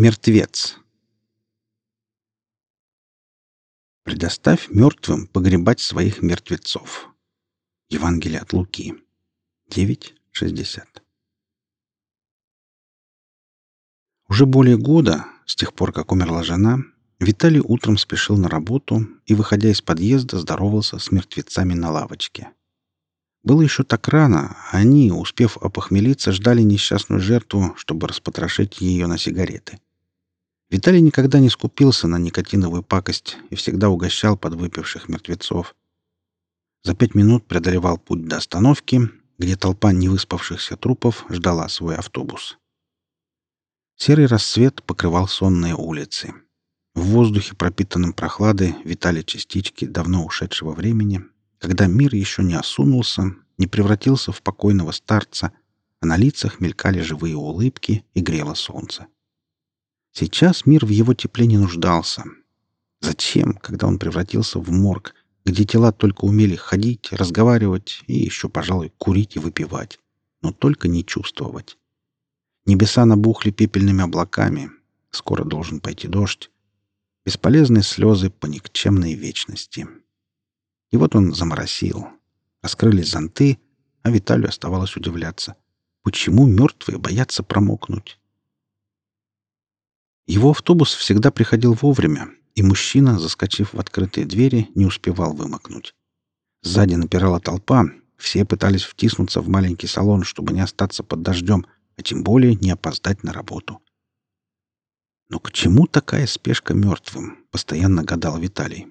Мертвец. Предоставь мертвым погребать своих мертвецов. Евангелие от Луки. 9.60. Уже более года, с тех пор, как умерла жена, Виталий утром спешил на работу и, выходя из подъезда, здоровался с мертвецами на лавочке. Было еще так рано, а они, успев опохмелиться, ждали несчастную жертву, чтобы распотрошить ее на сигареты. Виталий никогда не скупился на никотиновую пакость и всегда угощал подвыпивших мертвецов. За пять минут преодолевал путь до остановки, где толпа невыспавшихся трупов ждала свой автобус. Серый рассвет покрывал сонные улицы. В воздухе, пропитанном прохладой, витали частички давно ушедшего времени, когда мир еще не осунулся, не превратился в покойного старца, а на лицах мелькали живые улыбки и грело солнце. Сейчас мир в его тепле не нуждался. Зачем, когда он превратился в морг, где тела только умели ходить, разговаривать и еще, пожалуй, курить и выпивать, но только не чувствовать? Небеса набухли пепельными облаками. Скоро должен пойти дождь. Бесполезные слезы по никчемной вечности. И вот он заморосил. Раскрылись зонты, а Виталию оставалось удивляться. Почему мертвые боятся промокнуть? Его автобус всегда приходил вовремя, и мужчина, заскочив в открытые двери, не успевал вымокнуть. Сзади напирала толпа, все пытались втиснуться в маленький салон, чтобы не остаться под дождем, а тем более не опоздать на работу. Но к чему такая спешка мертвым? Постоянно гадал Виталий.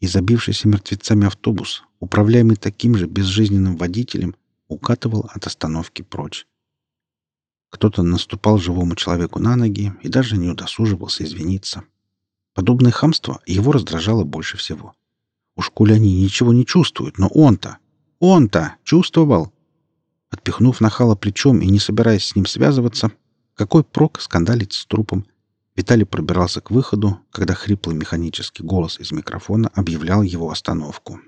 И забившийся мертвецами автобус, управляемый таким же безжизненным водителем, укатывал от остановки прочь. Кто-то наступал живому человеку на ноги и даже не удосуживался извиниться. Подобное хамство его раздражало больше всего. Уж коли они ничего не чувствуют, но он-то, он-то чувствовал. Отпихнув нахала плечом и не собираясь с ним связываться, какой прок скандалить с трупом? Виталий пробирался к выходу, когда хриплый механический голос из микрофона объявлял его остановку.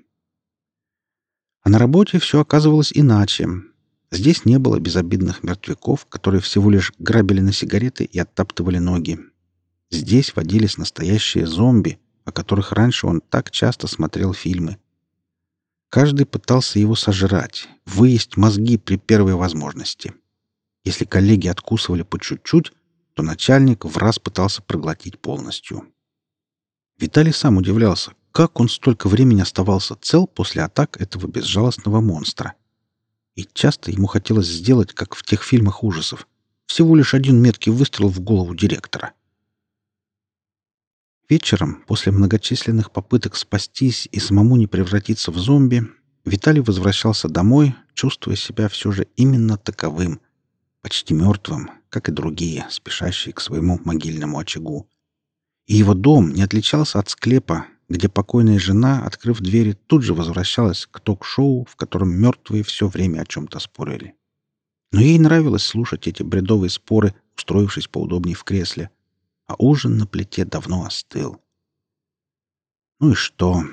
А на работе все оказывалось иначе. Здесь не было безобидных мертвяков, которые всего лишь грабили на сигареты и оттаптывали ноги. Здесь водились настоящие зомби, о которых раньше он так часто смотрел фильмы. Каждый пытался его сожрать, выесть мозги при первой возможности. Если коллеги откусывали по чуть-чуть, то начальник в раз пытался проглотить полностью. Виталий сам удивлялся, как он столько времени оставался цел после атак этого безжалостного монстра. И часто ему хотелось сделать, как в тех фильмах ужасов. Всего лишь один меткий выстрел в голову директора. Вечером, после многочисленных попыток спастись и самому не превратиться в зомби, Виталий возвращался домой, чувствуя себя все же именно таковым, почти мертвым, как и другие, спешащие к своему могильному очагу. И его дом не отличался от склепа, где покойная жена, открыв двери, тут же возвращалась к ток-шоу, в котором мертвые все время о чем-то спорили. Но ей нравилось слушать эти бредовые споры, устроившись поудобнее в кресле. А ужин на плите давно остыл. Ну и что?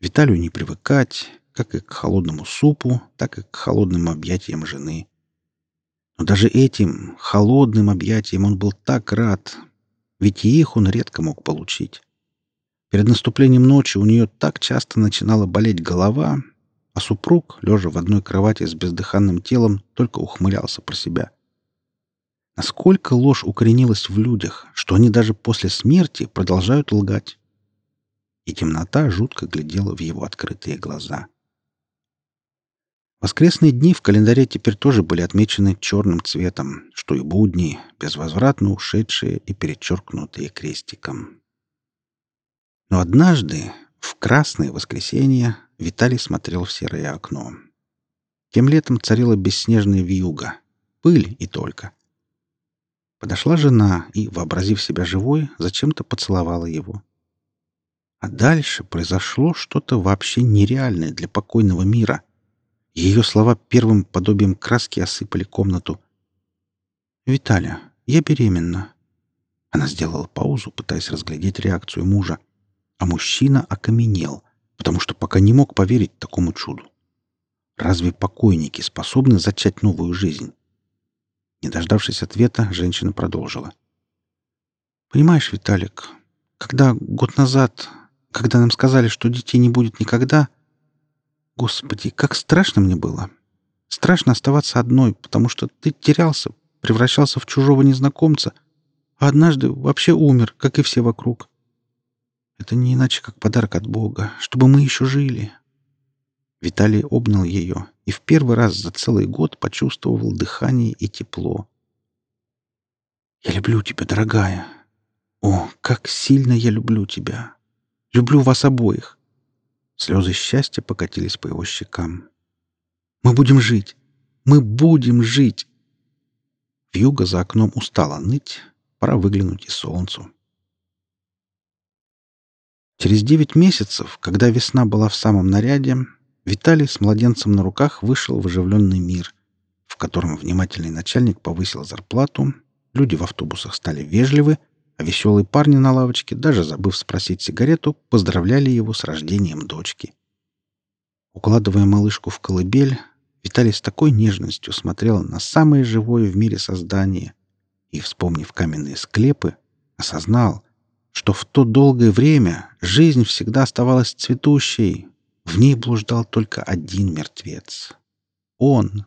Виталию не привыкать, как и к холодному супу, так и к холодным объятиям жены. Но даже этим холодным объятиям он был так рад, ведь их он редко мог получить. Перед наступлением ночи у нее так часто начинала болеть голова, а супруг, лежа в одной кровати с бездыханным телом, только ухмылялся про себя. Насколько ложь укоренилась в людях, что они даже после смерти продолжают лгать. И темнота жутко глядела в его открытые глаза. Воскресные дни в календаре теперь тоже были отмечены черным цветом, что и будни, безвозвратно ушедшие и перечеркнутые крестиком. Но однажды, в красное воскресенье, Виталий смотрел в серое окно. Тем летом царила бесснежная вьюга, пыль и только. Подошла жена и, вообразив себя живой, зачем-то поцеловала его. А дальше произошло что-то вообще нереальное для покойного мира. Ее слова первым подобием краски осыпали комнату. «Виталя, я беременна». Она сделала паузу, пытаясь разглядеть реакцию мужа а мужчина окаменел, потому что пока не мог поверить такому чуду. Разве покойники способны зачать новую жизнь? Не дождавшись ответа, женщина продолжила. Понимаешь, Виталик, когда год назад, когда нам сказали, что детей не будет никогда, Господи, как страшно мне было. Страшно оставаться одной, потому что ты терялся, превращался в чужого незнакомца, а однажды вообще умер, как и все вокруг. Это не иначе, как подарок от Бога, чтобы мы еще жили. Виталий обнял ее и в первый раз за целый год почувствовал дыхание и тепло. «Я люблю тебя, дорогая. О, как сильно я люблю тебя. Люблю вас обоих. Слезы счастья покатились по его щекам. «Мы будем жить! Мы будем жить!» Вьюга за окном устала ныть, пора выглянуть и солнцу. Через девять месяцев, когда весна была в самом наряде, Виталий с младенцем на руках вышел в оживленный мир, в котором внимательный начальник повысил зарплату, люди в автобусах стали вежливы, а веселые парни на лавочке, даже забыв спросить сигарету, поздравляли его с рождением дочки. Укладывая малышку в колыбель, Виталий с такой нежностью смотрел на самое живое в мире создание и, вспомнив каменные склепы, осознал, что в то долгое время жизнь всегда оставалась цветущей, в ней блуждал только один мертвец. Он,